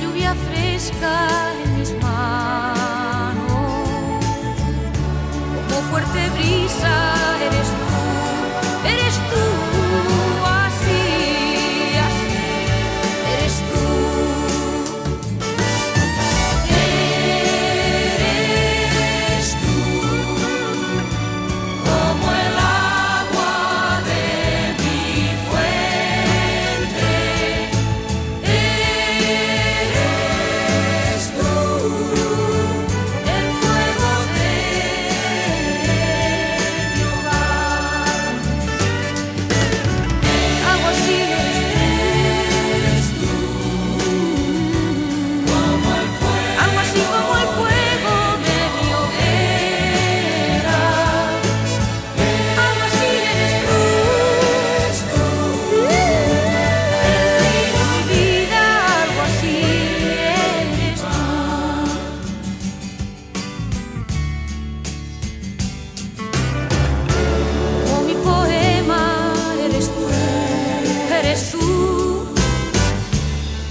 lluvia fresca en mis manos, como fuerte brisa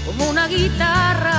como una guitarra